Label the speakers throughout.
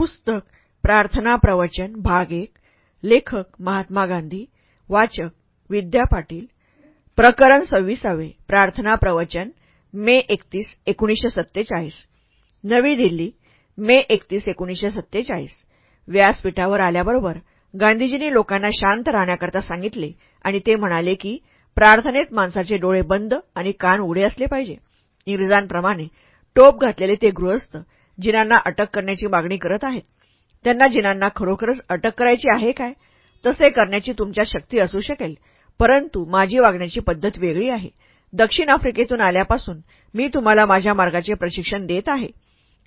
Speaker 1: पुस्तक प्रार्थना प्रवचन भाग एक लेखक महात्मा गांधी वाचक विद्या पाटील प्रकरण सव्वीसावे प्रार्थना प्रवचन मे एकतीस एकोणीसशे सत्तेचाळीस. नवी दिल्ली मे एकतीस एकोणीसशे सत्तेचाळीस. व्यासपीठावर आल्याबरोबर गांधीजींनी लोकांना शांत राहण्याकरता सांगितले आणि ते म्हणाले की प्रार्थनेत माणसाचे डोळे बंद आणि कान उघडे असले पाहिजे. इंग्रजांप्रमाणे टोप घातलेले ते गृहस्थ जिनांना अटक करण्याची मागणी करत आहेत. त्यांना जिनांना खरोखरच अटक करायची आहे काय? तसे करण्याची तुमच्या शक्ती असू शकेल परंतु माझी वागण्याची पद्धत वेगळी आहे. दक्षिण आफ्रिकेतून आल्यापासून मी तुम्हाला माझ्या मार्गाचे प्रशिक्षण देत आहे.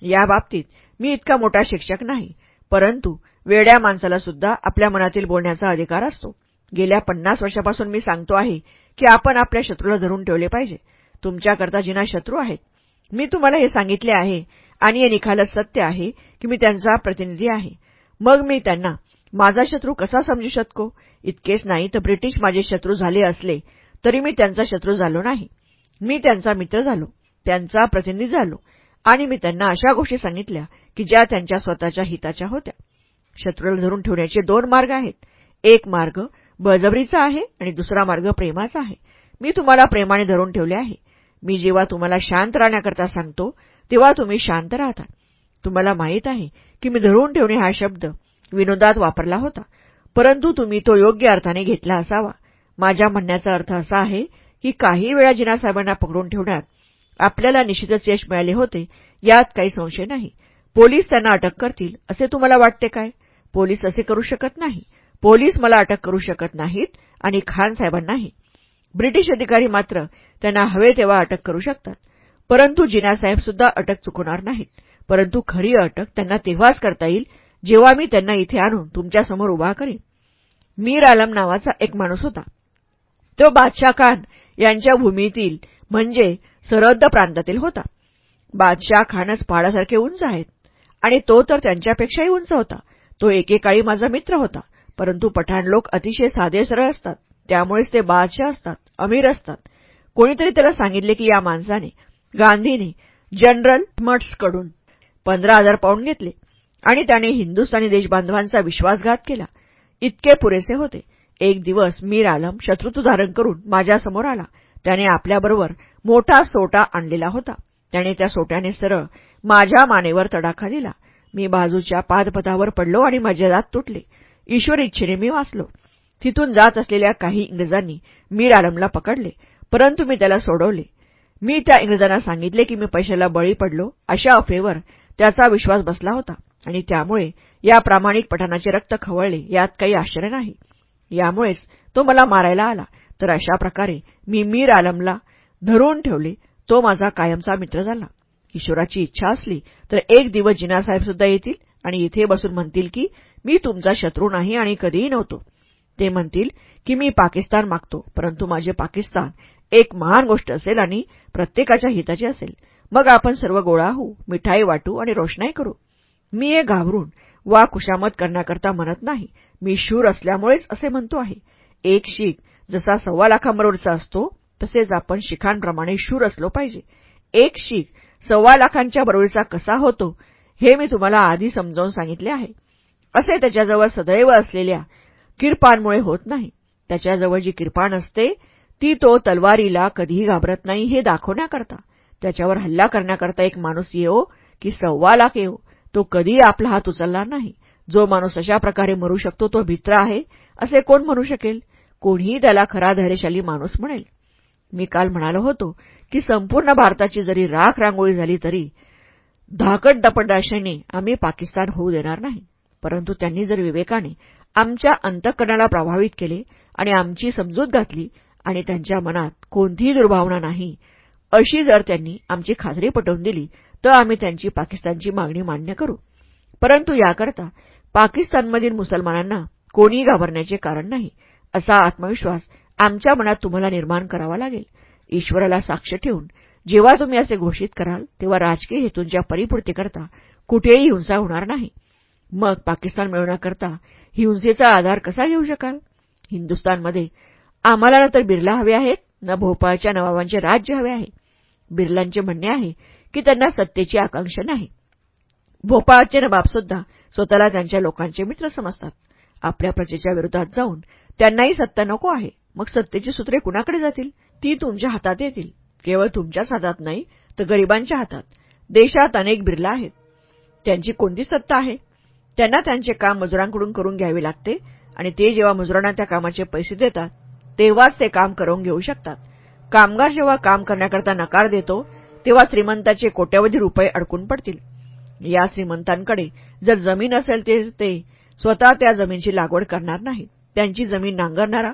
Speaker 1: याबाबतीत मी इतका मोठा शिक्षक नाही परंतु वेड्या माणसाला सुद्धा आपल्या मनातील बोलण्याचा अधिकार असतो. गेल्या पन्नास वर्षापासून मी सांगतो आहे की आपण आपल्या शत्रूला धरून ठेवले पाहिजे. तुमच्याकरता जिना शत्रू आहेत. मी तुम्हाला हे सांगितले आहे आणि हे निखालच सत्य आहे की मी त्यांचा प्रतिनिधी आहे. मग मी त्यांना माझा शत्रू कसा समजू शकतो? इतकेच नाही तर ब्रिटिश माझे शत्रू झाले असले तरी मी त्यांचा शत्रू झालो नाही. मी त्यांचा मित्र झालो त्यांचा प्रतिनिधी झालो आणि मी त्यांना अशा गोष्टी सांगितल्या की ज्या त्यांच्या स्वतःच्या हिताच्या होत्या. शत्रूला धरून ठेवण्याचे दोन मार्ग आहेत. एक मार्ग बळजबरीचा आहे आणि दुसरा मार्ग प्रेमाचा आहे. मी तुम्हाला प्रेमाने धरून ठेवले आहे. मी जेव्हा तुम्हाला शांत राहण्याकरता सांगतो तेव्हा तुम्ही शांत राहता. तुम्हाला माहीत आहे की मी धरून ठेवणे हा शब्द विनोदात वापरला होता परंतु तुम्ही तो योग्य अर्थाने घेतला असावा. माझ्या म्हणण्याचा अर्थ असा आहे की काही वेळा जिनासाहेबांना पकडून ठेवण्यात आपल्याला निश्चितच यश मिळाले होते यात काही संशय नाही. पोलीस त्यांना अटक करतील असे तुम्हाला वाटते काय? पोलीस असे करू शकत नाही. पोलीस मला अटक करू शकत नाहीत आणि खान साहेबांनाही. ब्रिटिश अधिकारी मात्र त्यांना हवे तेव्हा अटक करू शकतात. परंतु जिनासाहेब सुद्धा अटक चुकवणार नाहीत. परंतु खरी अटक त्यांना तेव्हाच करता येईल जेव्हा मी त्यांना इथे आणून तुमच्यासमोर उभा करीन. मीर आलम नावाचा एक माणूस होता. तो बादशाह खान यांच्या भूमीतील म्हणजे सरहद्द प्रांतातील होता. बादशाह खानच पहाडासारखे उंच आहेत आणि तो तर त्यांच्यापेक्षाही उंच होता. तो एकेकाळी माझा मित्र होता परंतु पठाण लोक अतिशय साधे सरळ असतात. त्यामुळेच ते बादशाह असतात अमीर असतात. कोणीतरी त्याला सांगितले की या माणसाने गांधीने जनरल मट्सकडून पंधरा हजार पाऊंड घेतले आणि त्याने हिंदुस्थानी देशबांधवांचा विश्वासघात केला. इतके पुरेसे होते. एक दिवस मीर आलम शत्रुत्व धारण करून माझ्यासमोर आला. त्याने आपल्याबरोबर मोठा सोटा आणलेला होता. त्याने त्या सोट्याने सरळ माझ्या मानेवर तडाखा दिला. मी बाजूच्या पादपथावर पडलो आणि माझे दात तुटले. ईश्वर इच्छेने मी वाचलो. तिथून जात असलेल्या काही इंग्रजांनी मीर आलमला पकडले. परंतु मी त्याला सोडवले. मी त्या इंग्रजांना सांगितले की मी पैशाला बळी पडलो. अशा अफेवर त्याचा विश्वास बसला होता. आणि त्यामुळे या प्रामाणिक पठाणाचे रक्त खवळले. यात काही आश्चर्य नाही. यामुळेच तो मला मारायला आला. तर अशा प्रकारे मी मीर आलमला धरून ठेवले. तो माझा कायमचा मित्र झाला. ईश्वराची इच्छा असली तर एक दिवस जिनासाहेब सुद्धा येतील आणि इथे बसून म्हणतील की मी तुमचा शत्रू नाही आणि कधीही नव्हतो. ते म्हणतील की मी पाकिस्तान मागतो परंतु माझे पाकिस्तान एक महान गोष्ट असेल आणि प्रत्येकाच्या हिताची असेल. मग आपण सर्व गोळा होऊ मिठाई वाटू आणि रोषणाई करू. मी हे घाबरून वा खुशामत करण्याकरता म्हणत नाही. मी शूर असल्यामुळेच असे म्हणतो आहे. एक शीख जसा सव्वा लाखांबरोबरचा असतो तसेच आपण शिखांप्रमाणे शूर असलो पाहिजे. एक शीख सव्वा लाखांच्या बरोबरीचा कसा होतो हे मी तुम्हाला आधी समजावून सांगितले आहे. असे त्याच्याजवळ सदैव असलेल्या किरपानमुळे होत नाही. त्याच्याजवळ जी किरपाण असते ती तो तलवारीला कधीही घाबरत नाही हे दाखवण्याकरता. त्याच्यावर हल्ला करण्याकरता एक माणूस येवो की सव्वा लाख येवो तो कधीही आपला हात उचलणार नाही. जो माणूस अशा प्रकारे मरू शकतो तो भित्र आहे. असे कोण म्हणू शकेल? कोणीही त्याला खरा धैर्यशाली माणूस म्हणेल. मी काल म्हणालो होतो की संपूर्ण भारताची जरी राख रांगोळी झाली तरी धाकट दपटदाशाने आम्ही पाकिस्तान होऊ देणार नाही. परंतु त्यांनी जर विवेकाने आमच्या अंतकरणाला प्रभावित केले आणि आमची समजूत घातली आणि त्यांच्या मनात कोणतीही दुर्भावना नाही. अशी जर त्यांनी आमची खात्री पटवून दिली तर आम्ही त्यांची पाकिस्तानची मागणी मान्य करू. परंतु याकरता पाकिस्तानमधील मुसलमानांना कोणीही घाबरण्याचे कारण नाही असा आत्मविश्वास आमच्या मनात तुम्हाला निर्माण करावा लागेल. ईश्वराला साक्ष ठेवून जेव्हा तुम्ही असे घोषित कराल तेव्हा राजकीय हेतूंच्या परिपूर्तीकरता कुठेही हिंसा होणार नाही. मग पाकिस्तान मिळवण्याकरता हिंसेचा आधार कसा घेऊ शकाल? हिंदुस्तानमध्ये आम्हाला ना तर बिर्ला हवे आहेत ना भोपाळच्या नवाबांचे राज्य हवे आहे. बिर्लांचे म्हणणे आहे की त्यांना सत्तेची आकांक्षा नाही. भोपाळचे नवाबसुद्धा स्वतःला त्यांच्या लोकांचे मित्र समजतात. आपल्या प्रजेच्या विरोधात जाऊन त्यांनाही सत्ता नको आहे. मग सत्तेची सूत्रे कुणाकडे जातील? ती तुमच्या हातात येतील. केवळ तुमच्याच हातात नाही तर गरिबांच्या हातात. देशात अनेक बिरला आहेत. त्यांची कोणती सत्ता आहे? त्यांना त्यांचे काम मजुरांकडून करून घ्यावे लागते आणि ते जेव्हा मजुरांना त्या कामाचे पैसे देतात तेव्हाच ते काम करून घेऊ शकतात. कामगार जेव्हा काम करण्याकरता नकार देतो तेव्हा श्रीमंताचे कोट्यावधी रुपये अडकून पडतील. या श्रीमंतांकडे जर जमीन असेल तर ते स्वतः त्या जमीनची लागवड करणार नाही त्यांची जमीन नांगरणारा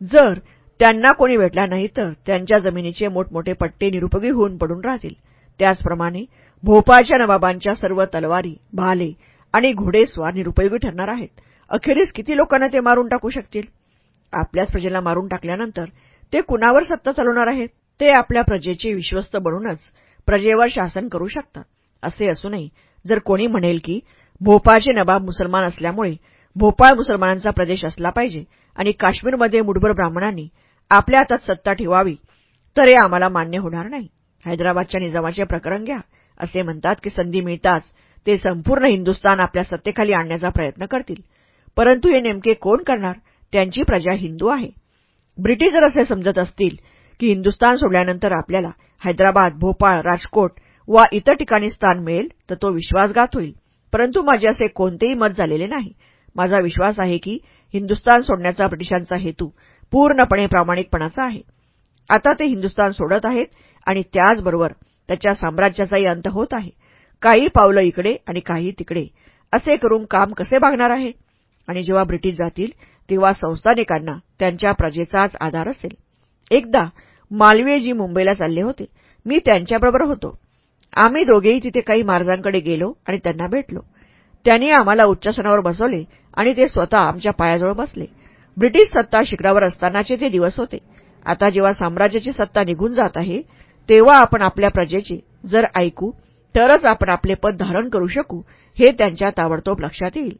Speaker 1: जर त्यांना कोणी भेटला नाही तर त्यांच्या जमिनीचे मोठमोठे पट्टे निरुपयोगी होऊन पडून राहतील. त्याचप्रमाणे भोपाळच्या नवाबांच्या सर्व तलवारी भाले आणि घोडेस्वार निरुपयोगी ठरणार आहेत. अखेरीस किती लोकांना ते मारून टाकू शकतील? आपल्याच प्रजेला मारून टाकल्यानंतर ते कुणावर सत्ता चालवणार आहेत? ते आपल्या प्रजेचे विश्वस्त बनूनच प्रजेवर शासन करू शकतात. असे असूनही जर कोणी म्हणेल की भोपाळचे नबाब मुसलमान असल्यामुळे भोपाळ मुसलमानांचा प्रदेश असला पाहिजे आणि काश्मीरमध्ये मुठभर ब्राह्मणांनी आपल्या हातात सत्ता ठेवावी तर हे आम्हाला मान्य होणार नाही. हैदराबादच्या निजामाचे प्रकरण घ्या. असे म्हणतात की संधी मिळताच ते संपूर्ण हिंदुस्तान आपल्या सत्तेखाली आणण्याचा प्रयत्न करतील. परंतु हे नेमके कोण करणार? त्यांची प्रजा हिंदू आहे. ब्रिटिश जर असे समजत असतील की हिंदुस्तान सोडल्यानंतर आपल्याला हैदराबाद भोपाळ राजकोट वा इतर ठिकाणी स्थान मिळेल तर तो विश्वासघात होईल. परंतु माझे असे कोणतेही मत झालेले नाही. माझा विश्वास आहे की हिंदुस्तान सोडण्याचा ब्रिटिशांचा हेतू पूर्णपणे प्रामाणिकपणाचा आहे. आता ते हिंदुस्तान सोडत आहेत आणि त्याचबरोबर त्याच्या साम्राज्याचाही अंत होत आहे. काही पावलं इकडे आणि काही तिकडे. असे करून काम कसे भागणार आहे? आणि जेव्हा ब्रिटिश जातील किंवा संस्थानिकांना त्यांच्या प्रजेचाच आधार असेल. एकदा मालवीयजी मुंबईला चालले होते. मी त्यांच्याबरोबर होतो. आम्ही दोघेही तिथे काही महाराजांकडे गेलो आणि त्यांना भेटलो. त्यांनी आम्हाला उच्चासनावर बसवले आणि ते स्वतः आमच्या पायाजवळ बसले. ब्रिटिश सत्ता शिखरावर असतानाचे ते दिवस होते. आता जेव्हा साम्राज्याची सत्ता निघून जात आहे तेव्हा आपण आपल्या प्रजेचे जर ऐकू तरच आपण आपले पद धारण करू शकू हे त्यांच्या ताबडतोब लक्षात येईल.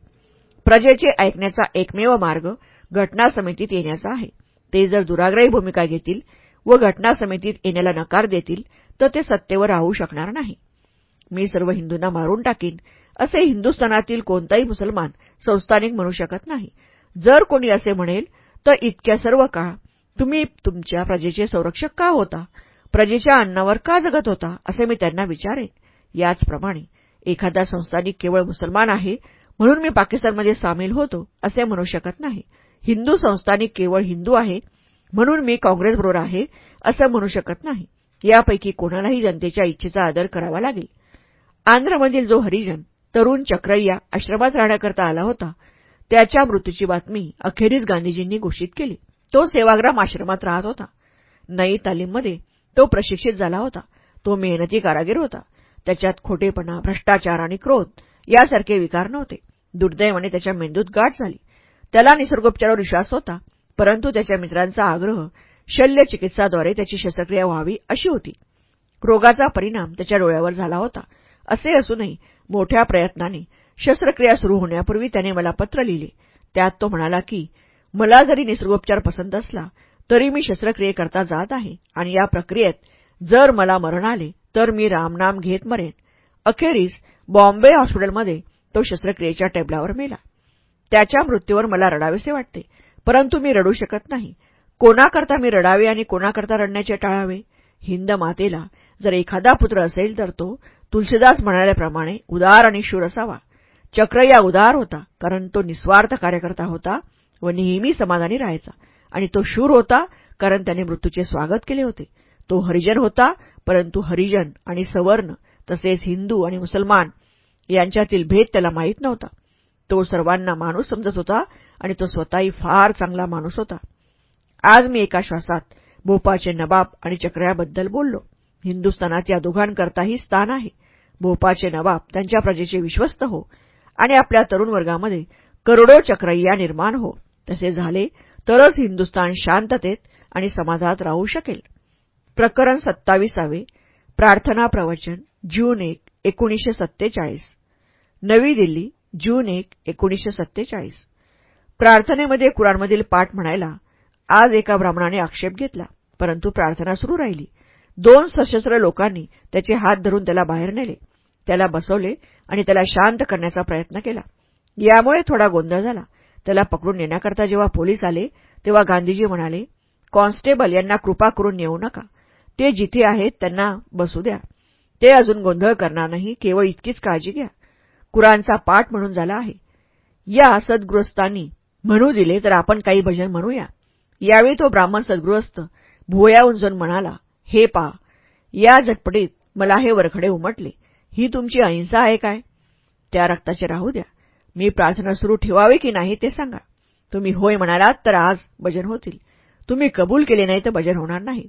Speaker 1: प्रजेचे ऐकण्याचा एकमेव मार्ग घटना समितीत येण्याचा आहे. ते जर दुराग्रही भूमिका घेतील व घटना समितीत येण्याला नकार देतील तर ते सत्तेवर राहू शकणार नाही. मी सर्व हिंदूंना मारून टाकीन असे हिंदुस्थानातील कोणताही मुसलमान संस्थानिक म्हणू शकत नाही. जर कोणी असे म्हणेल तर इतक्या सर्व काळ तुम्ही तुमच्या प्रजेचे संरक्षक का होता? प्रजेच्या अन्नावर का जगत होता? असे मी त्यांना विचारेन. याचप्रमाणे एखादा संस्थानिक केवळ मुसलमान आहे म्हणून मी पाकिस्तानमध्ये सामील होतो असे म्हणू शकत नाही. हिंदू संस्थानिक केवळ हिंदू आहे म्हणून मी काँग्रेसबरोबर आहे असं म्हणू शकत नाही. यापैकी कोणालाही जनतेच्या इच्छेचा आदर करावा लागेल. आंध्रमधील जो हरिजन तरुण चक्रय्या आश्रमात राहण्याकरता आला होता त्याच्या मृत्यूची बातमी अखेरीस गांधीजींनी घोषित केली. तो सेवाग्राम आश्रमात राहत होता. नई तालीममध्ये तो प्रशिक्षित झाला होता. तो मेहनती कारागीर होता. त्याच्यात खोटेपणा भ्रष्टाचार आणि क्रोध यासारखे विकार नव्हते. दुर्दैवाने त्याच्या मेंदूत गाठ झाली. त्याला निसर्गोपचारावर विश्वास होता परंतु त्याच्या मित्रांचा आग्रह शल्यचिकित्साद्वारे त्याची शस्त्रक्रिया व्हावी अशी होती. रोगाचा परिणाम त्याच्या डोळ्यावर झाला होता असे असूनही मोठ्या प्रयत्नाने शस्त्रक्रिया सुरू होण्यापूर्वी त्याने मला पत्र लिहिले. त्यात तो म्हणाला की मला जरी निसर्गोपचार पसंत असला तरी मी शस्त्रक्रियेकरता जात आहे आणि या प्रक्रियेत जर मला मरण आले तर मी रामनाम घेत मरेन. अखेरीस बॉम्बे हॉस्पिटलमध्ये तो शस्त्रक्रियेच्या टेबलावर मेला. त्याच्या मृत्यूवर मला रडावेसे वाटते. परंतु मी रडू शकत नाही. कोणाकरता मी रडावे आणि कोणाकरता रडण्याचे टाळावे? हिंद मातेला जर एखादा पुत्र असेल तर तो तुलसीदास म्हणाल्याप्रमाणे उदार आणि शूर असावा. चक्र या उदार होता कारण तो निस्वार्थ कार्यकर्ता होता व नेहमी समाधानी राहायचा. आणि तो शूर होता कारण त्याने मृत्यूचे स्वागत केले होते. तो हरिजन होता परंतु हरिजन आणि सवर्ण तसेच हिंदू आणि मुसलमान यांच्यातील भेद त्याला माहीत नव्हता. तो सर्वांना माणूस समजत होता आणि तो स्वतःही फार चांगला माणूस होता. आज मी एका श्वासात भोपाळचे नवाब आणि चक्रयाबद्दल बोललो. हिंदुस्थानात या दोघांकरताही स्थान आहे. भोपाळचे नवाब त्यांच्या प्रजेचे विश्वस्त हो आणि आपल्या तरुण वर्गामध्ये करोडो चक्रय्या निर्माण हो. तसे झाले तरच हिंदुस्थान शांततेत आणि समाजात राहू शकेल. प्रकरण सत्तावीसावे प्रार्थना प्रवचन जून एक एकोणीसशे सत्तेचाळीस. नवी दिल्ली जून एक एकोणीसशे सत्तेचाळीस. प्रार्थनेमध्ये कुराणमधील पाठ म्हणायला आज एका ब्राह्मणाने आक्षेप घेतला परंतु प्रार्थना सुरू राहिली. दोन सशस्त्र लोकांनी त्याचे हात धरून त्याला बाहेर नेले. त्याला बसवले आणि त्याला शांत करण्याचा प्रयत्न केला. यामुळे थोडा गोंधळ झाला. त्याला पकडून नेण्याकरता जेव्हा पोलीस आले तेव्हा गांधीजी म्हणाले कॉन्स्टेबल यांना कृपा करून नेऊ नका. ते जिथे आहेत त्यांना बसू द्या. ते अजून गोंधळ करणार नाही. केवळ इतकीच काळजी घ्या. कुराणचा पाठ म्हणून झाला आहे. या सद्गृहस्थांनी म्हणू दिले तर आपण काही भजन म्हणूया. यावेळी तो ब्राह्मण सद्गृहस्थ भुवया उंजून म्हणाला हे पा या झटपटीत मला हे वरखडे उमटले. ही तुमची अहिंसा आहे काय? त्या रक्ताचे राहू द्या. मी प्रार्थना सुरू ठेवावी की नाही ते सांगा. तुम्ही होय म्हणालात तर आज भजन होतील. तुम्ही कबूल केले नाही तर भजन होणार नाही.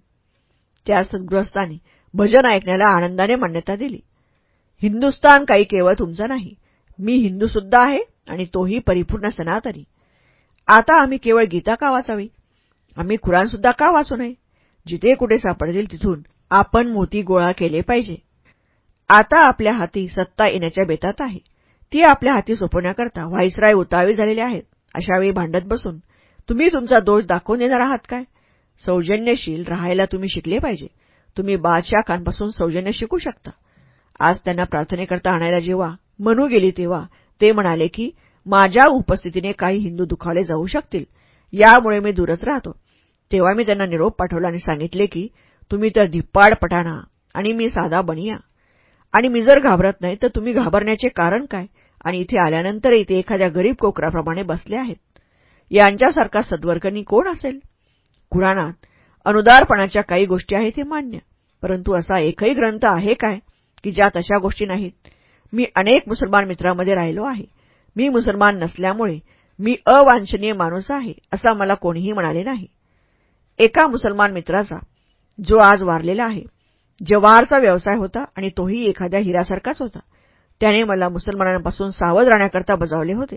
Speaker 1: त्या सद्गृहस्थांनी भजन ऐकण्याला आनंदाने मान्यता दिली. हिंदुस्तान काही केवळ तुमचा नाही. मी हिंदूसुद्धा आहे आणि तोही परिपूर्ण सनातनी. आता आम्ही केवळ गीता का वाचावी? आम्ही कुराणसुद्धा का वाचू नये? जिथे कुठे सापडतील तिथून आपण मोती गोळा केले पाहिजे. आता आपल्या हाती सत्ता येण्याच्या बेतात आहे. ती आपल्या हाती सोपवण्याकरता व्हाईसराय उतावी झालेले आहेत अशावेळी भांडत बसून तुम्ही तुमचा दोष दाखवून देणार आहात काय? सौजन्यशील राहायला तुम्ही शिकले पाहिजे. तुम्ही बादशाखांपासून सौजन्य शिकू शकता. आज त्यांना प्रार्थनेकरता आणायला जेव्हा म्हणू गेली तेव्हा ते म्हणाले की माझ्या उपस्थितीने काही हिंदू दुखावले जाऊ शकतील. यामुळे मी दूरच राहतो. तेव्हा मी त्यांना निरोप पाठवला आणि सांगितले की तुम्ही तर धिप्पाड पठाणा आणि मी साधा बनिया. आणि मी जर घाबरत नाही तर तुम्ही घाबरण्याचे कारण काय? आणि इथे आल्यानंतर इथे एखाद्या गरीब कोकराप्रमाणे बसले आहेत. यांच्यासारखा सद्वर्गनी कोण असेल? कुराणात अनुदारपणाच्या काही गोष्टी आहेत हे मान्य. परंतु असा एकही ग्रंथ आहे काय? की ज्यात अशा गोष्टी नाहीत. मी अनेक मुसलमान मित्रांमध्ये राहिलो आहे. मी मुसलमान नसल्यामुळे मी अवांछनीय माणूस आहे असा मला कोणीही म्हणाले नाही. एका मुसलमान मित्राचा जो आज वारलेला आहे जवाहरचा व्यवसाय होता आणि तोही एखाद्या हिरासारखाच होता त्याने मला मुसलमानांपासून सावध राहण्याकरता बजावले होते.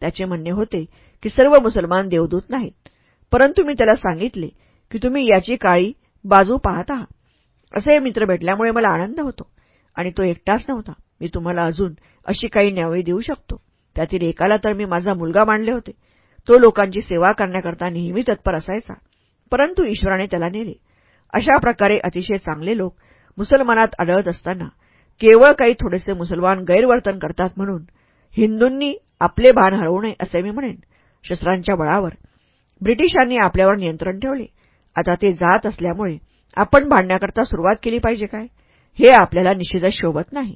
Speaker 1: त्याचे म्हणणे होते की सर्व मुसलमान देवदूत नाहीत. परंतु मी त्याला सांगितले की तुम्ही याची काळी बाजू पाहत आहात. असे मित्र भेटल्यामुळे मला आनंद होतो. आणि तो एकटाच नव्हता. मी तुम्हाला अजून अशी काही न्यावळी देऊ शकतो. त्यातील एकाला तर मी माझा मुलगा मांडले होते. तो लोकांची सेवा करण्याकरता नेहमी तत्पर असायचा. परंतु ईश्वराने त्याला नेले. अशा प्रकारे अतिशय चांगले लोक मुसलमानात आढळत असताना केवळ काही थोडेसे मुसलमान गैरवर्तन करतात म्हणून हिंदूंनी आपले भान हरवू नये असे मी म्हणेन. शस्त्रांच्या बळावर. ब्रिटिशांनी आपल्यावर नियंत्रण ठेवले. आता ते जात असल्यामुळे आपण भांडण्याकरता सुरुवात केली पाहिजे काय? हे आपल्याला निश्चितच शोभत नाही.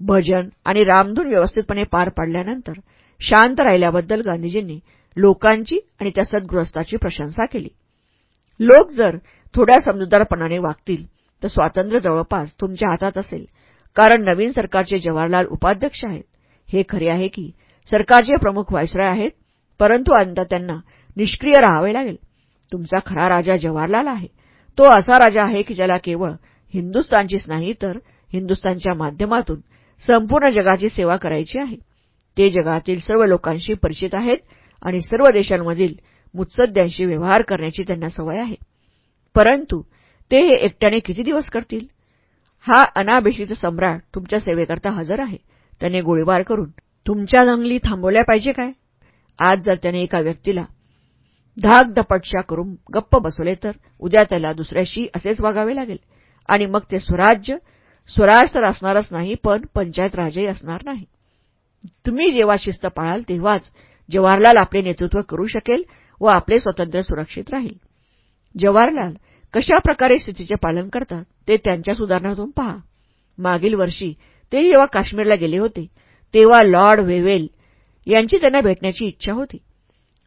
Speaker 1: भजन आणि रामधून व्यवस्थितपणे पार पाडल्यानंतर शांत राहिल्याबद्दल गांधीजींनी लोकांची आणि त्या सद्गृहस्थाची प्रशंसा केली. लोक जर थोड्या समजूतदारपणाने वागतील तर स्वातंत्र्य जवळपास तुमच्या हातात असेल कारण नवीन सरकारचे जवाहरलाल उपाध्यक्ष आहेत. हे खरे आहे की सरकारचे प्रमुख व्हायसराय आहेत परंतु आता त्यांना निष्क्रिय राहावे लागेल. तुमचा खरा राजा जवाहरलाल आहे. तो असा राजा आहे की ज्याला केवळ हिंदुस्तानचीच नाही तर हिंदुस्तानच्या माध्यमातून संपूर्ण जगाची सेवा करायची आहे. ते जगातील सर्व लोकांशी परिचित आहेत आणि सर्व देशांमधील मुत्सद्यांशी व्यवहार करण्याची त्यांना सवय आहे. परंतु ते हे एकट्याने किती दिवस करतील? हा अनाभिषित सम्राट तुमच्या सेवेकरता हजर आहे. त्याने गोळीबार करून तुमच्या दंगली थांबवल्या पाहिजे काय? आज जर त्याने एका व्यक्तीला धाक दपटशा करून गप्प बसवले तर उद्या त्याला दुसऱ्याशी असेच वागावे लागेल. आणि मग ते स्वराज्य स्वराज तर असणारच नाही पण पंचायत राजही असणार नाही. तुम्ही जेव्हा शिस्त पाळाल तेव्हाच जवाहरलाल आपले नेतृत्व करू शकेल व आपले स्वातंत्र्य सुरक्षित राहील. जवाहरलाल कशा प्रकारे स्थितीचे पालन करतात ते त्यांच्या सुधारणातून पहा. मागील वर्षी ते जेव्हा काश्मीरला गेले होते तेव्हा लॉर्ड वेवेल यांची त्यांना भेटण्याची इच्छा होती.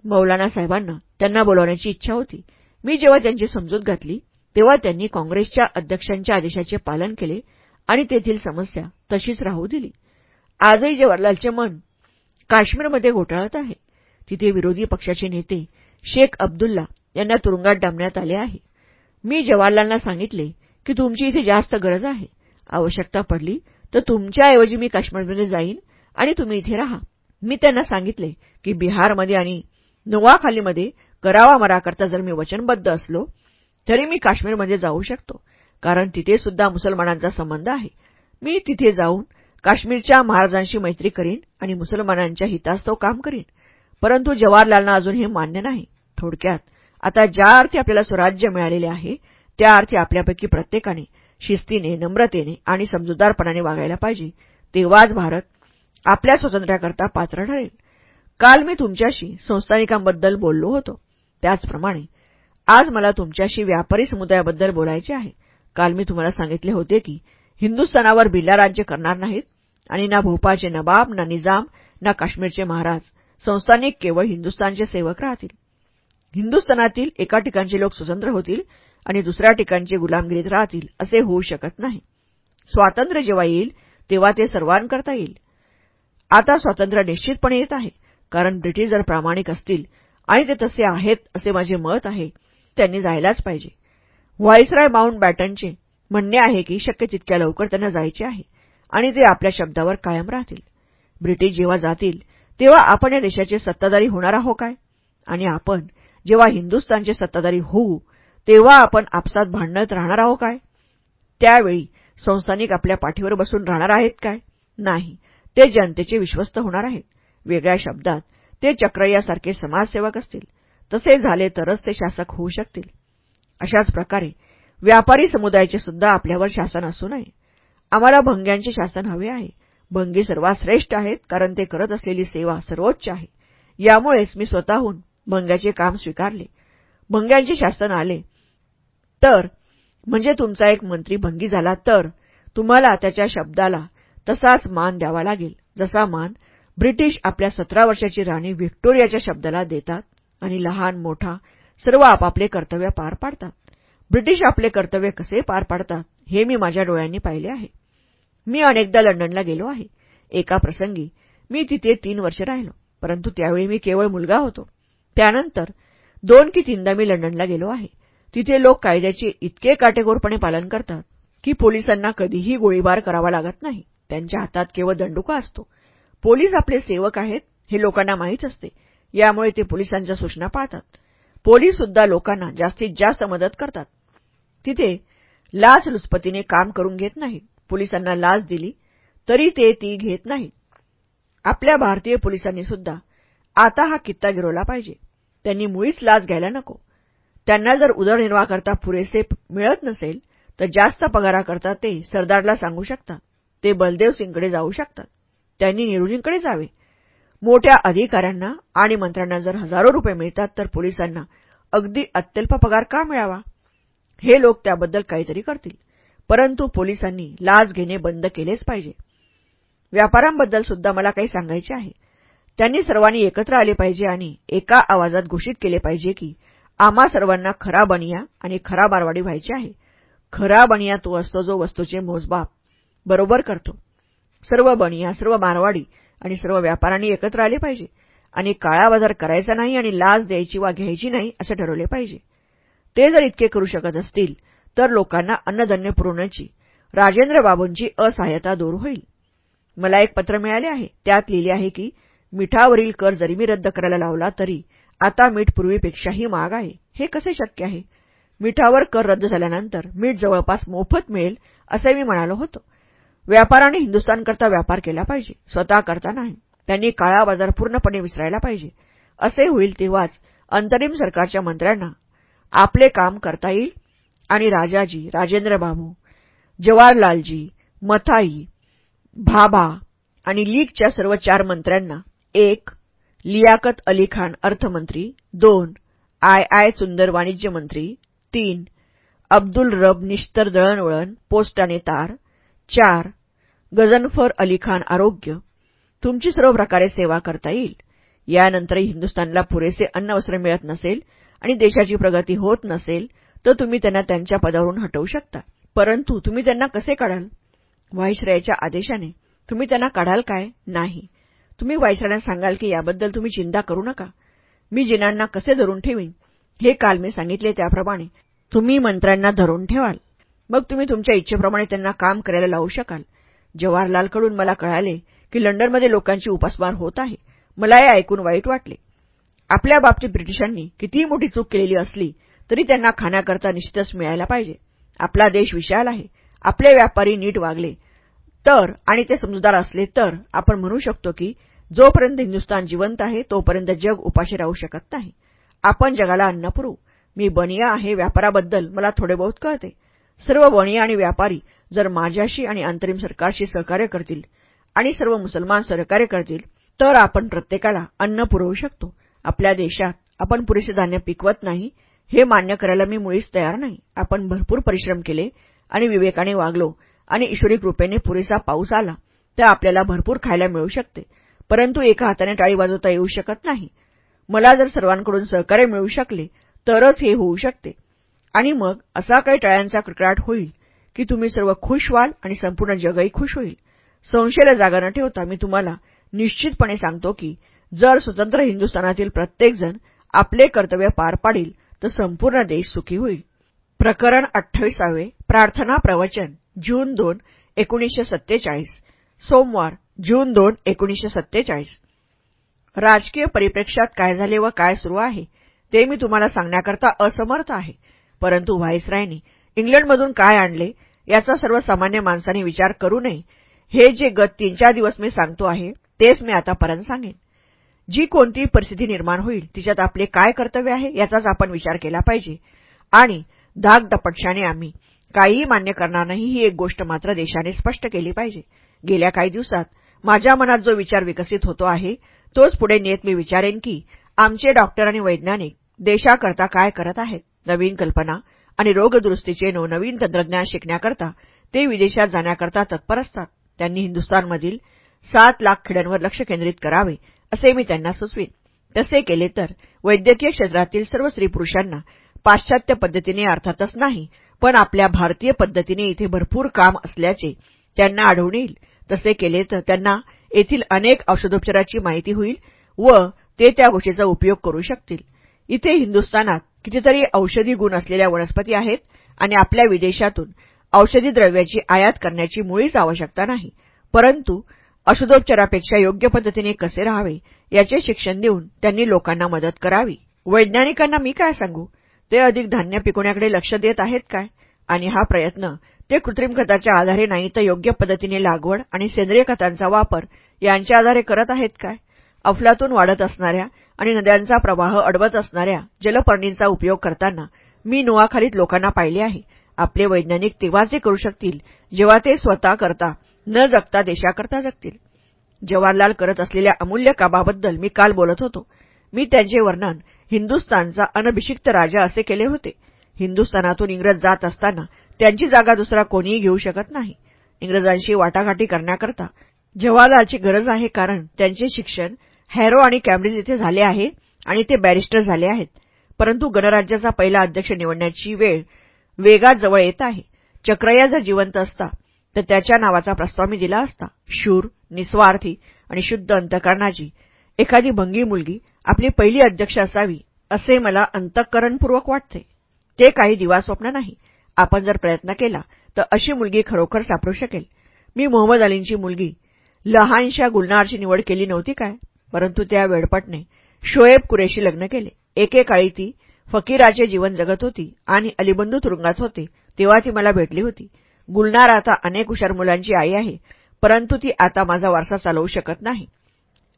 Speaker 1: मौलाना साहेबांना त्यांना बोलावण्याची इच्छा होती. मी जेव्हा त्यांची समजूत घातली तेव्हा त्यांनी काँग्रेसच्या अध्यक्षांच्या आदेशाचे पालन केले आणि तेथील समस्या तशीच राहू दिली. आजही जवाहरलालचे मन काश्मीरमध्ये घोटाळत आहे. तिथे विरोधी पक्षाचे नेते शेख अब्दुल्ला यांना तुरुंगात डांबण्यात आले आहे. मी जवाहरलालना सांगितले की तुमची इथे जास्त गरज आहे. आवश्यकता पडली तर तुमच्याऐवजी मी काश्मीरमध्ये जाईन आणि तुम्ही इथे राहा. मी त्यांना सांगितले की बिहारमध्ये आणि नोवाखालीमध्ये करावा मराकरता जर मी वचनबद्ध असलो तरी मी काश्मीरमध्ये जाऊ शकतो. कारण तिथे सुद्धा मुसलमानांचा संबंध आहे. मी तिथे जाऊन काश्मीरच्या महाराजांशी मैत्री करीन आणि मुसलमानांच्या हितास्तव काम करीन. परंतु जवाहरलालना अजून हे मान्य नाही. थोडक्यात आता ज्या अर्थी आपल्याला स्वराज्य मिळालेले आहे त्या अर्थी आपल्यापैकी प्रत्येकाने शिस्तीने नम्रतेने आणि समजूतदारपणाने वागायला पाहिजे. तेव्हाच भारत आपल्या स्वातंत्र्याकरता पात्र ठरेल. काल मी तुमच्याशी संस्थानिकांबद्दल बोललो होतो. त्याचप्रमाणे आज मला तुमच्याशी व्यापारी समुदायाबद्दल बोलायचे आहे. काल मी तुम्हाला सांगितले होते की हिंदुस्थानावर बिल्ला राज्य करणार नाहीत आणि ना भोपाळचे नवाब ना निजाम ना काश्मीरचे महाराज. संस्थानिक केवळ हिंदुस्थानचे सेवक राहतील. हिंदुस्थानातील एका ठिकाणचे लोक स्वतंत्र होतील आणि दुसऱ्या ठिकाणचे गुलामगिरीत राहतील असे होऊ शकत नाही. स्वातंत्र्य जेव्हा येईल तेव्हा ते सर्वांकरता येईल. आता स्वातंत्र्य निश्चितपणे येत आहे कारण ब्रिटिश जर प्रामाणिक असतील आणि ते तसे आहेत असे माझे मत आहे त्यांनी जायलाच पाहिजे. व्हाईसराय माउंट बॅटनचे म्हणणे आहे की शक्य तितक्या लवकर त्यांना जायचे आहे आणि ते आपल्या शब्दावर कायम राहतील. ब्रिटिश जेव्हा जातील तेव्हा आपण या देशाचे सत्ताधारी होणार आहो काय? आणि आपण जेव्हा हिंदुस्थानचे सत्ताधारी होऊ तेव्हा आपण आपसात भांडणत राहणार आहो काय? त्यावेळी संस्थानिक आपल्या पाठीवर बसून राहणार आहेत काय? नाही. ते जनतेचे विश्वस्त होणार आहेत. वेगळ्या शब्दात ते चक्रय्यासारखे समाजसेवक असतील. तसे झाले तरच ते शासक होऊ शकतील. अशाच प्रकारे व्यापारी समुदायाचे सुद्धा आपल्यावर शासन असू नये. आम्हाला भंग्यांचे शासन हवे आहे. भंगी सर्वात श्रेष्ठ आहेत कारण ते करत असलेली सेवा सर्वोच्च आहे. यामुळेच मी स्वतःहून भंग्याचे काम स्वीकारले. भंग्यांचे शासन आले. तर म्हणजे तुमचा एक मंत्री भंगी झाला तर तुम्हाला त्याच्या शब्दाला तसाच मान द्यावा लागेल. जसा मान ब्रिटिश आपल्या सतरा वर्षाची राणी व्हिक्टोरियाच्या शब्दाला देतात आणि लहान मोठा सर्व आपापले कर्तव्य पार पाडतात. ब्रिटिश आपले कर्तव्य कसे पार पाडतात हे मी माझ्या डोळ्यांनी पाहिले आहे. मी अनेकदा लंडनला गेलो आहे. एका प्रसंगी मी तिथे तीन वर्ष राहिलो परंतु त्यावेळी मी केवळ मुलगा होतो. त्यानंतर दोन की तीनदा मी लंडनला गेलो आहे. तिथे लोक कायद्याचे इतके काटेकोरपणे पालन करतात की पोलिसांना कधीही गोळीबार करावा लागत नाही. त्यांच्या हातात केवळ दंडुका असतो. पोलीस आपले सेवक आहेत हे लोकांना माहीत असते. यामुळे ते पोलिसांच्या सूचना पाळतात पोलीस सुद्धा लोकांना जास्तीत जास्त मदत करतात. तिथे लाचलुचपतीने काम करून घेत नाहीत. पोलिसांना लाच दिली तरी ते ती घेत नाहीत. आपल्या भारतीय पोलिसांनी सुद्धा आता हा कित्ता गिरवला पाहिजे. त्यांनी मुळीच लाच घ्यायला नको. त्यांना जर उदरनिर्वाहाकरता पुरेसे मिळत नसेल तर जास्त पगाराकरता ते सरदारला सांगू शकतात. ते बलदेव सिंगकडे जाऊ शकतात. त्यांनी निरुजींकडे जावे. मोठ्या अधिकाऱ्यांना आणि मंत्र्यांना जर हजारो रुपये मिळतात तर पोलिसांना अगदी अत्यल्प पगार का मिळावा? हे लोक त्याबद्दल काहीतरी करतील. परंतु पोलिसांनी लाच घेणे बंद केलेच पाहिजे. व्यापाऱ्यांबद्दल सुद्धा मला काही सांगायचे आहे. त्यांनी सर्वांनी एकत्र आले पाहिजे आणि एका आवाजात घोषित केले पाहिजे की आम्हा सर्वांना खरा बनिया आणि खरा मारवाडी व्हायचे आहे. खरा बनिया तो असतो जो वस्तूचे मोजबाप बरोबर करतो. सर्व बनिया सर्व मारवाडी आणि सर्व व्यापाऱ्यांनी एकत्र आले पाहिजे. आणि काळा बाजार करायचा नाही आणि लाच द्यायची वा घ्यायची नाही असे ठरवले पाहिजे. ते जर इतके करू शकत असतील तर लोकांना अन्नधान्य पुरवण्याची राजेंद्र बाबूंची असहाय्यता दूर होईल. मला एक पत्र मिळाले आहे. त्यात लिहिले आहे की मिठावरील कर जरी मी रद्द करायला लावला तरी आता मीठ पूर्वीपेक्षाही महाग आहे. हे कसे शक्य आहे? मिठावर कर रद्द झाल्यानंतर मीठ जवळपास मोफत मिळेल असे मी म्हणालो होतो. व्यापाराने हिंदुस्थानकरता व्यापार केला पाहिजे. स्वतःकरता नाही. त्यांनी काळा बाजार पूर्णपणे विसरायला पाहिजे. असे होईल तेव्हाच अंतरिम सरकारच्या मंत्र्यांना आपले काम करता येईल आणि राजाजी राजेंद्र बाबू जवाहरलालजी मथाई भाभा आणि लीगच्या सर्व चार मंत्र्यांना एक लियाकत अली खान अर्थमंत्री दोन आय आय सुंदर वाणिज्य मंत्री तीन अब्दुल रब निश्तर दळणवळण पोस्ट आणि तार चार गजनफर अली खान आरोग्य तुमची सर्व प्रकारे सेवा करता येईल. यानंतरही हिंदुस्थानला पुरेसे अन्न वस्त्र मिळत नसेल आणि देशाची प्रगती होत नसेल तर तुम्ही त्यांना त्यांच्या पदावरून हटवू शकता. परंतु तुम्ही त्यांना कसे काढाल? व्हाईसरायच्या आदेशाने. तुम्ही त्यांना काढाल काय? नाही. तुम्ही व्हाईसरायांना सांगाल की याबद्दल तुम्ही चिंता करू नका. मी जिनांना कसे धरून ठेवीन? हे काल मी सांगितले त्याप्रमाणे तुम्ही मंत्र्यांना धरून ठेवाल. मग तुम्ही तुमच्या इच्छेप्रमाणे त्यांना काम करायला लावू शकाल. जवाहरलालकडून मला कळाले की लंडनमध्ये लोकांची उपासमार होत आहे. मला हे ऐकून वाईट वाटले. आपल्या बाबतीत ब्रिटिशांनी कितीही मोठी चूक केलेली असली तरी त्यांना खाण्याकरता निश्चितच मिळायला पाहिजे. आपला देश विशाल आहे. आपले व्यापारी नीट वागले. तर आणि ते समजूदार असले तर आपण म्हणू शकतो की जोपर्यंत हिंदुस्तान जिवंत आहे तोपर्यंत जग उपाशी राहू शकत नाही. आपण जगाला अन्न पुरवू. मी बनिया आहे व्यापाराबद्दल मला थोडे बहुत कळते. सर्व बनिया आणि व्यापारी जर माझ्याशी आणि अंतरिम सरकारशी सहकार्य करतील आणि सर्व मुसलमान सहकार्य करतील तर आपण प्रत्येकाला अन्न पुरवू शकतो. आपल्या देशात आपण पुरेसे धान्य पिकवत नाही हे मान्य करायला मी मुळीच तयार नाही. आपण भरपूर परिश्रम केले आणि विवेकाने वागलो आणि ईश्वरी कृपेने पुरेसा पाऊस आला तर आपल्याला भरपूर खायला मिळू शकते. परंतु एका हाताने टाळी वाजवता येऊ शकत नाही. मला जर सर्वांकडून सहकार्य मिळू शकले तरच हे होऊ शकते. आणि मग असा काही टाळ्यांचा कडकडाट होईल. की तुम्ही सर्व खुश व्हाल आणि संपूर्ण जगही खुश होईल. संशयाला जागा न ठेवता मी तुम्हाला निश्चितपणे सांगतो की जर स्वतंत्र हिंदुस्थानातील प्रत्येकजण आपले कर्तव्य पार पाडील तर संपूर्ण देश सुखी होईल. प्रकरण अठ्ठावीसावे प्रार्थना प्रवचन जून दोन एकोणीसशे सत्तेचाळीस. सोमवार जून दोन एकोणीसशे सत्तेचाळीस. राजकीय परिप्रेक्ष्यात काय झाले व काय सुरू आहे ते मी तुम्हाला सांगण्याकरता असमर्थ आहे. परंतु व्हाईसरायनी इंग्लंडमधून काय आणले याचा सर्वसामान्य माणसाने विचार करू नये. हे जे गत तीन चार दिवस मी सांगतो आहे तेच मी आतापर्यंत सांगेन. जी कोणतीही परिस्थिती निर्माण होईल तिच्यात आपले काय कर्तव्य आहे याचाच आपण विचार केला पाहिजे. आणि दपटशाने आम्ही काहीही मान्य करणार नाही ही एक गोष्ट मात्र देशाने स्पष्ट केली पाहिजे. गेल्या काही दिवसात माझ्या मनात जो विचार विकसित होतो आहे तोच पुढे नेत मी विचारेन की आमचे डॉक्टर आणि वैज्ञानिक देशाकरता काय करत आहेत? नवीन कल्पना आणि रोगदुरुस्तीचे नवनवीन तंत्रज्ञान शिकण्याकरता ते विदेशात जाण्याकरता तत्पर असतात. त्यांनी हिंदुस्थानमधील सात लाख खेड्यांवर लक्ष केंद्रित करावे असे मी त्यांना सुचवीन. तसे केले तर वैद्यकीय क्षेत्रातील सर्व स्त्री पुरुषांना पाश्चात्य पद्धतीने अर्थातच नाही पण आपल्या भारतीय पद्धतीने इथे भरपूर काम असल्याचे त्यांना आढळून येईल. तसे केले तर त्यांना येथील अनेक औषधोपचाराची माहिती होईल व ते त्या गोष्टीचा उपयोग करू शकतील. इथे हिंदुस्थानात कितीतरी औषधी गुण असलेल्या वनस्पती आहेत आणि आपल्या विदेशातून औषधी द्रव्याची आयात करण्याची मुळीच आवश्यकता नाही. परंतु औषधोपचारापेक्षा योग्य पद्धतीने कसे राहावे याचे शिक्षण देऊन त्यांनी लोकांना मदत करावी. वैज्ञानिकांना मी काय सांगू? ते अधिक धान्य पिकवण्याकडे लक्ष देत आहेत काय? आणि हा प्रयत्न ते कृत्रिम खताच्या आधारे नाही तर योग्य पद्धतीने लागवड आणि सेंद्रिय खतांचा वापर यांच्या आधारे करत आहेत काय? अफलातून वाढत असणाऱ्या आणि नद्यांचा प्रवाह अडवत असणाऱ्या जलपर्णींचा उपयोग करताना मी नुआखालीत लोकांना पाहिले आहे. आपले वैज्ञानिक तेव्हाचे करू शकतील जेव्हा ते स्वतः करता न जगता देशाकरता जगतील. जवाहरलाल करत असलेल्या अमूल्य कामाबद्दल मी काल बोलत होतो. मी त्यांचे वर्णन हिंदुस्थानचा अनभिषिक्त राजा असे केले होते. हिंदुस्थानातून इंग्रज जात असताना त्यांची जागा दुसरा कोणीही घेऊ शकत नाही. इंग्रजांशी वाटाघाटी करण्याकरता जवाहरलालची गरज आहे कारण त्यांचे शिक्षण हॅरो आणि कॅम्ब्रिज इथे झाले आहे आणि ते बॅरिस्टर झाले आहेत. परंतु गणराज्याचा पहिला अध्यक्ष निवडण्याची वेळ वेगात जवळ येत आहे. चक्रया जर जिवंत असता तर त्याच्या नावाचा प्रस्ताव मी दिला असता. शूर निस्वार्थी आणि शुद्ध अंतकरणाची. एखादी भंगी मुलगी आपली पहिली अध्यक्ष असावी असे मला अंतःकरणपूर्वक वाटते. ते काही दिवास्वप्न नाही. आपण जर प्रयत्न केला तर अशी मुलगी खरोखर सापडू शकेल. मी मोहम्मद अलींची मुलगी लहानशा गुलनारची निवड केली नव्हती काय? परंतु त्या वेडपटने शोएब कुरेशी लग्न केले. एकेकाळी ती फकीराचे जीवन जगत होती आणि अलिबंधू तुरुंगात होते तेव्हा ती मला भेटली होती. गुलनार आता अनेक हुशार मुलांची आई आहे परंतु ती आता माझा वारसा चालवू शकत नाही.